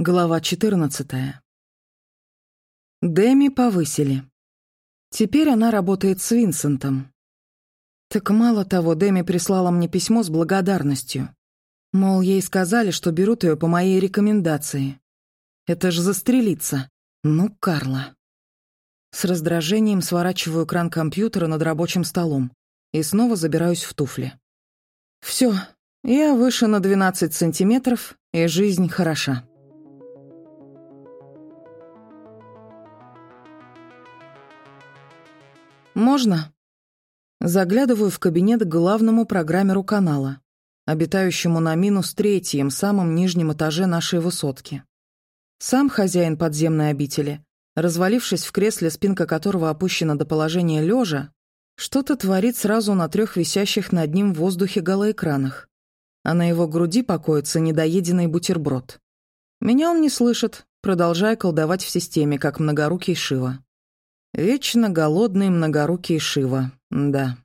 Глава 14. Дэми повысили. Теперь она работает с Винсентом. Так мало того, Дэми прислала мне письмо с благодарностью. Мол, ей сказали, что берут ее по моей рекомендации. Это ж застрелиться. Ну, Карла. С раздражением сворачиваю кран компьютера над рабочим столом и снова забираюсь в туфли. Все, я выше на 12 сантиметров, и жизнь хороша. «Можно?» Заглядываю в кабинет к главному программеру канала, обитающему на минус третьем, самом нижнем этаже нашей высотки. Сам хозяин подземной обители, развалившись в кресле, спинка которого опущена до положения лежа, что-то творит сразу на трех висящих над ним в воздухе голоэкранах, а на его груди покоится недоеденный бутерброд. Меня он не слышит, продолжая колдовать в системе, как многорукий Шива. Вечно голодный многорукий Шива, да.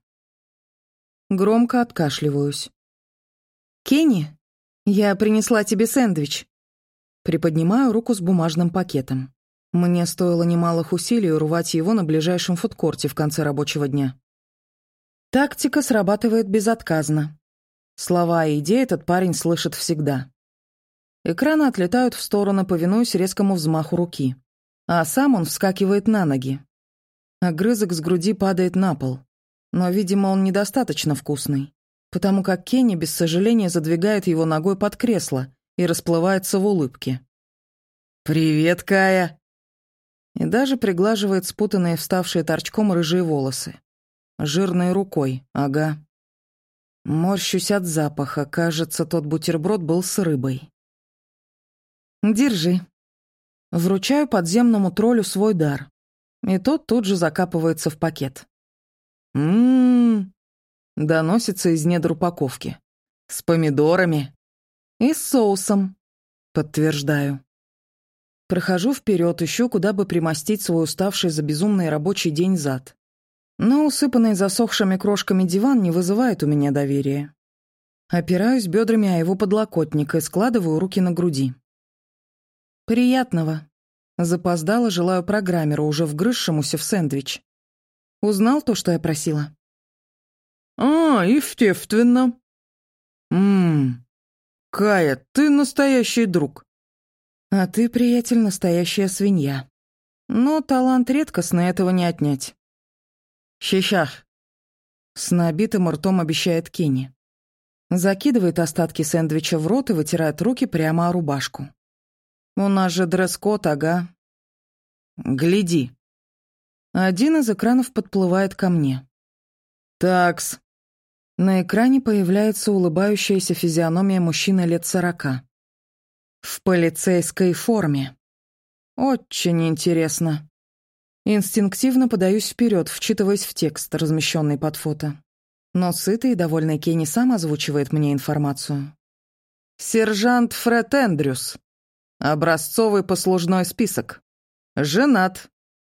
Громко откашливаюсь. «Кенни, я принесла тебе сэндвич». Приподнимаю руку с бумажным пакетом. Мне стоило немалых усилий урвать его на ближайшем фудкорте в конце рабочего дня. Тактика срабатывает безотказно. Слова и идеи этот парень слышит всегда. Экраны отлетают в сторону, повинуясь резкому взмаху руки. А сам он вскакивает на ноги, Огрызок с груди падает на пол. Но, видимо, он недостаточно вкусный, потому как Кенни без сожаления задвигает его ногой под кресло и расплывается в улыбке. «Привет, Кая!» И даже приглаживает спутанные вставшие торчком рыжие волосы. Жирной рукой, ага. Морщусь от запаха, кажется, тот бутерброд был с рыбой. «Держи». Вручаю подземному троллю свой дар. И тот тут же закапывается в пакет. «М-м-м», доносится из недр упаковки. «С помидорами». «И с соусом», подтверждаю. Прохожу вперед, ищу, куда бы примостить свой уставший за безумный рабочий день зад. Но усыпанный засохшими крошками диван не вызывает у меня доверия. Опираюсь бедрами о его подлокотник и складываю руки на груди. «Приятного», Запоздала, желаю программеру, уже вгрызшемуся в сэндвич. Узнал то, что я просила? «А, естественно». «Ммм, Кая, ты настоящий друг». «А ты, приятель, настоящая свинья. Но талант редкостный, этого не отнять». «Щищах», — с набитым ртом обещает Кенни. Закидывает остатки сэндвича в рот и вытирает руки прямо о рубашку. У нас же дресс-код, ага. Гляди. Один из экранов подплывает ко мне. Такс. На экране появляется улыбающаяся физиономия мужчины лет сорока. В полицейской форме. Очень интересно. Инстинктивно подаюсь вперед, вчитываясь в текст, размещенный под фото. Но сытый и довольный Кенни сам озвучивает мне информацию. «Сержант Фред Эндрюс», Образцовый послужной список. Женат.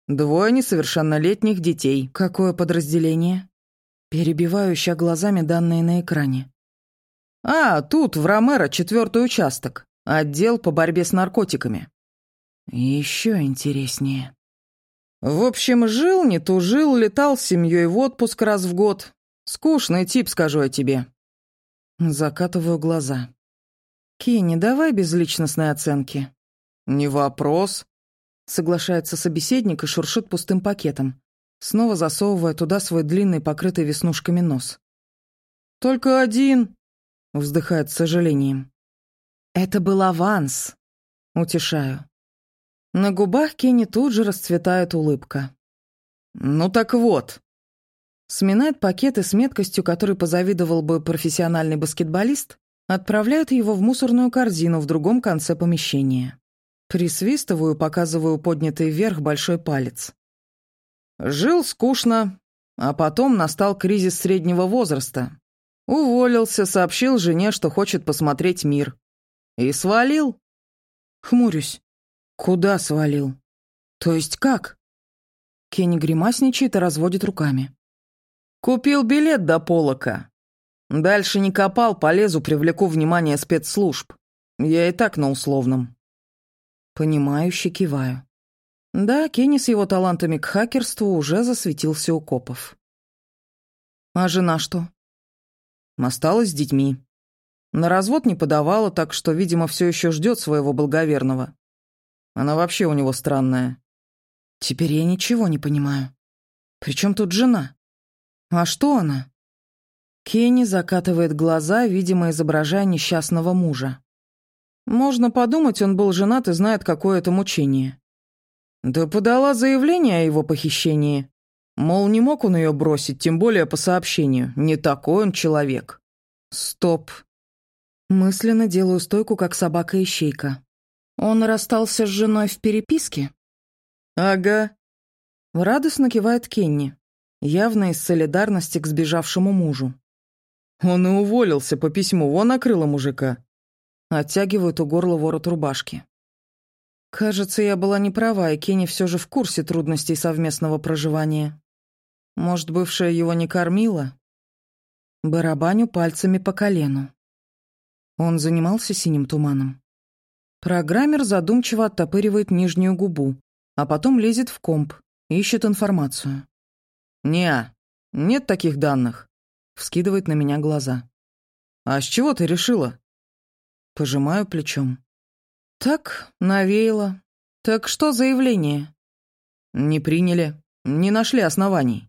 Двое несовершеннолетних детей. Какое подразделение? Перебивающая глазами данные на экране. А, тут, в Ромеро, четвертый участок. Отдел по борьбе с наркотиками. Еще интереснее. В общем, жил, не тужил, летал с семьей в отпуск раз в год. Скучный тип, скажу я тебе. Закатываю глаза. «Кенни, давай без личностной оценки». «Не вопрос», — соглашается собеседник и шуршит пустым пакетом, снова засовывая туда свой длинный, покрытый веснушками нос. «Только один», — вздыхает с сожалением. «Это был аванс», — утешаю. На губах Кенни тут же расцветает улыбка. «Ну так вот». Сминает пакеты с меткостью, которой позавидовал бы профессиональный баскетболист, Отправляют его в мусорную корзину в другом конце помещения. Присвистываю, показываю поднятый вверх большой палец. Жил скучно, а потом настал кризис среднего возраста. Уволился, сообщил жене, что хочет посмотреть мир. И свалил. Хмурюсь. Куда свалил? То есть как? Кенни гримасничает и разводит руками. Купил билет до Полока. Дальше не копал, полезу, привлеку внимание спецслужб. Я и так на условном. Понимающе киваю. Да, Кенни с его талантами к хакерству уже засветился у копов. А жена что? Осталась с детьми. На развод не подавала, так что, видимо, все еще ждет своего благоверного. Она вообще у него странная. Теперь я ничего не понимаю. Причем тут жена? А что она? Кенни закатывает глаза, видимо, изображая несчастного мужа. Можно подумать, он был женат и знает, какое это мучение. Да подала заявление о его похищении. Мол, не мог он ее бросить, тем более по сообщению. Не такой он человек. Стоп. Мысленно делаю стойку, как собака-ищейка. Он расстался с женой в переписке? Ага. Радостно кивает Кенни, явно из солидарности к сбежавшему мужу. Он и уволился по письму, вон накрыло мужика. Оттягивают у горла ворот рубашки. Кажется, я была не права, и Кенни все же в курсе трудностей совместного проживания. Может, бывшая его не кормила? Барабаню пальцами по колену. Он занимался синим туманом. Программер задумчиво оттопыривает нижнюю губу, а потом лезет в комп, ищет информацию. «Не, нет таких данных», — вскидывает на меня глаза. «А с чего ты решила?» Пожимаю плечом. «Так, навеяло. Так что заявление?» «Не приняли. Не нашли оснований».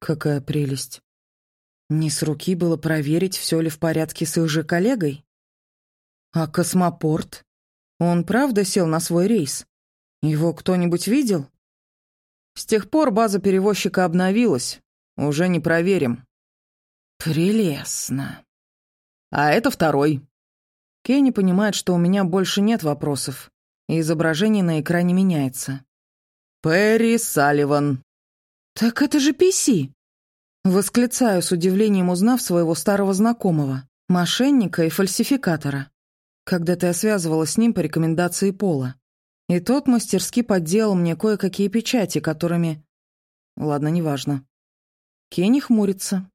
«Какая прелесть. Не с руки было проверить, все ли в порядке с их же коллегой?» «А космопорт? Он правда сел на свой рейс? Его кто-нибудь видел?» «С тех пор база перевозчика обновилась. Уже не проверим». «Прелестно. А это второй», Кенни понимает, что у меня больше нет вопросов, и изображение на экране меняется. «Перри Салливан». «Так это же Писи!» Восклицаю с удивлением, узнав своего старого знакомого, мошенника и фальсификатора. Когда-то я связывалась с ним по рекомендации Пола. И тот мастерски подделал мне кое-какие печати, которыми... Ладно, неважно. Кенни хмурится,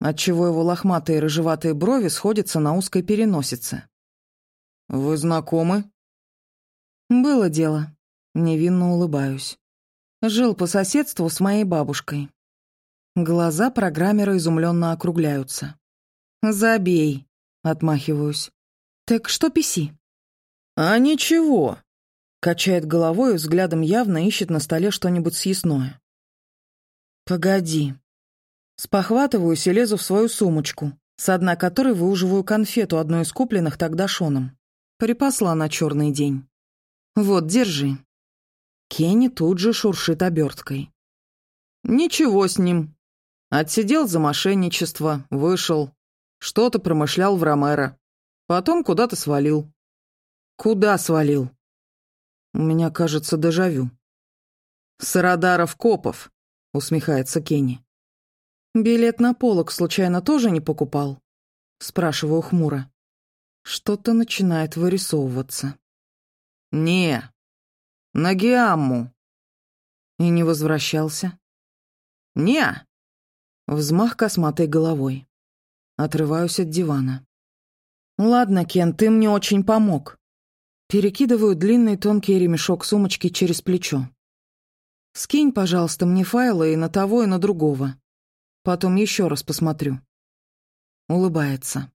отчего его лохматые рыжеватые брови сходятся на узкой переносице. «Вы знакомы?» «Было дело». Невинно улыбаюсь. Жил по соседству с моей бабушкой. Глаза программера изумленно округляются. «Забей», — отмахиваюсь. «Так что писи?» «А ничего», — качает головой и взглядом явно ищет на столе что-нибудь съестное. «Погоди». Спохватываюсь и лезу в свою сумочку, с дна которой выуживаю конфету, одну из купленных тогда Шоном. Припасла на черный день. Вот, держи. Кенни тут же шуршит оберткой. Ничего с ним. Отсидел за мошенничество, вышел. Что-то промышлял в Ромеро. Потом куда-то свалил. Куда свалил? У меня, кажется, дежавю. С радаров копов, усмехается Кенни. Билет на полок случайно тоже не покупал? Спрашиваю хмуро. Что-то начинает вырисовываться. «Не, на Гиамму». И не возвращался. «Не». Взмах косматой головой. Отрываюсь от дивана. «Ладно, Кен, ты мне очень помог». Перекидываю длинный тонкий ремешок сумочки через плечо. «Скинь, пожалуйста, мне файлы и на того, и на другого. Потом еще раз посмотрю». Улыбается.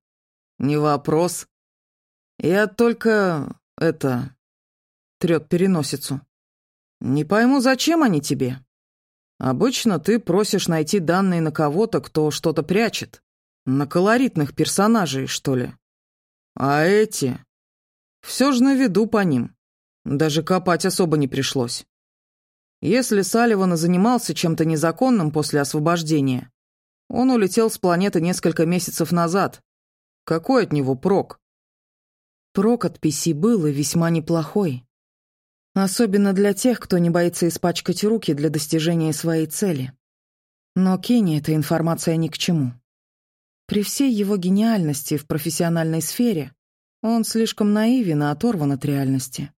«Не вопрос. Я только... это... трет переносицу. Не пойму, зачем они тебе? Обычно ты просишь найти данные на кого-то, кто что-то прячет. На колоритных персонажей, что ли. А эти... Все же на виду по ним. Даже копать особо не пришлось. Если Салливан занимался чем-то незаконным после освобождения, он улетел с планеты несколько месяцев назад. Какой от него прок? Прок от PC был и весьма неплохой. Особенно для тех, кто не боится испачкать руки для достижения своей цели. Но Кенни эта информация ни к чему. При всей его гениальности в профессиональной сфере он слишком наивен и оторван от реальности.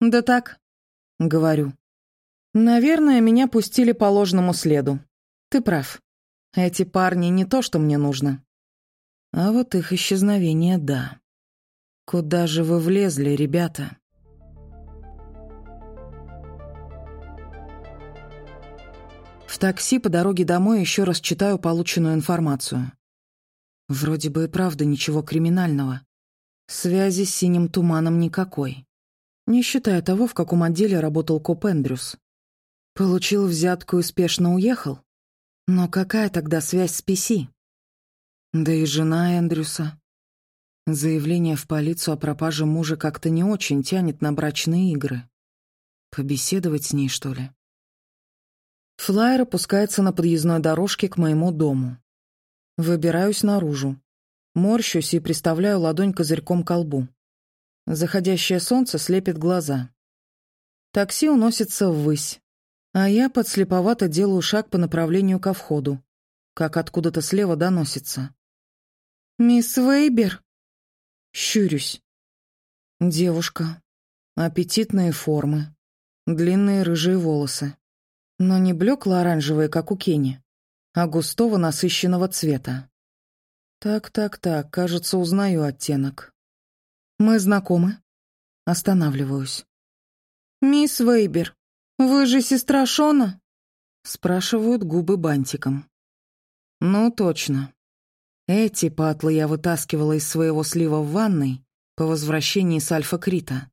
«Да так», — говорю. «Наверное, меня пустили по ложному следу. Ты прав. Эти парни не то, что мне нужно. А вот их исчезновение — да. Куда же вы влезли, ребята?» В такси по дороге домой еще раз читаю полученную информацию. Вроде бы и правда ничего криминального. Связи с синим туманом никакой. Не считая того, в каком отделе работал Коп Эндрюс. Получил взятку и спешно уехал? Но какая тогда связь с Писи? Да и жена Эндрюса. Заявление в полицию о пропаже мужа как-то не очень тянет на брачные игры. Побеседовать с ней, что ли? Флайер опускается на подъездной дорожке к моему дому. Выбираюсь наружу. Морщусь и приставляю ладонь козырьком к колбу. Заходящее солнце слепит глаза. Такси уносится ввысь, а я подслеповато делаю шаг по направлению ко входу, как откуда-то слева доносится. «Мисс Вейбер?» Щурюсь. Девушка. Аппетитные формы. Длинные рыжие волосы. Но не блекло-оранжевые, как у Кенни, а густого насыщенного цвета. Так-так-так, кажется, узнаю оттенок. Мы знакомы. Останавливаюсь. «Мисс Вейбер, вы же сестра Шона?» Спрашивают губы бантиком. «Ну, точно. Эти патлы я вытаскивала из своего слива в ванной по возвращении с Альфа-Крита.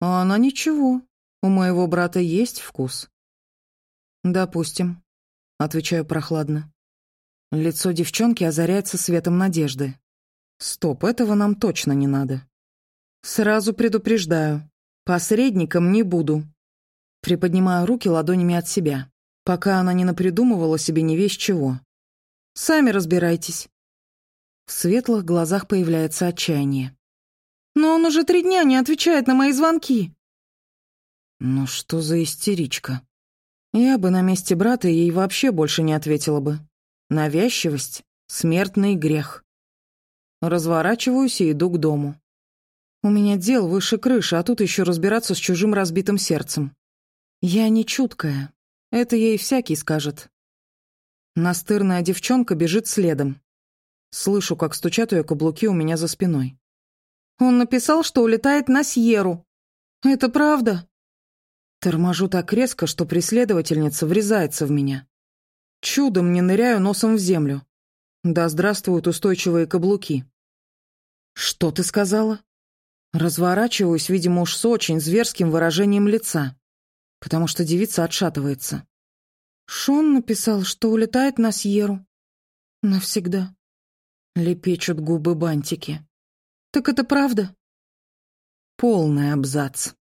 А она ничего, у моего брата есть вкус. «Допустим», — отвечаю прохладно. Лицо девчонки озаряется светом надежды. Стоп, этого нам точно не надо. Сразу предупреждаю. Посредником не буду. Приподнимаю руки ладонями от себя, пока она не напридумывала себе не весь чего. Сами разбирайтесь. В светлых глазах появляется отчаяние. «Но он уже три дня не отвечает на мои звонки!» «Ну что за истеричка?» Я бы на месте брата ей вообще больше не ответила бы. Навязчивость — смертный грех. Разворачиваюсь и иду к дому. У меня дел выше крыши, а тут еще разбираться с чужим разбитым сердцем. Я не чуткая. Это ей всякий скажет. Настырная девчонка бежит следом. Слышу, как стучат ее каблуки у меня за спиной. Он написал, что улетает на Сьеру. Это правда? Торможу так резко, что преследовательница врезается в меня. Чудом не ныряю носом в землю. Да здравствуют устойчивые каблуки. «Что ты сказала?» Разворачиваюсь, видимо, уж с очень зверским выражением лица, потому что девица отшатывается. Шон написал, что улетает на Сьеру. Навсегда. Лепечут губы бантики. «Так это правда?» Полный абзац.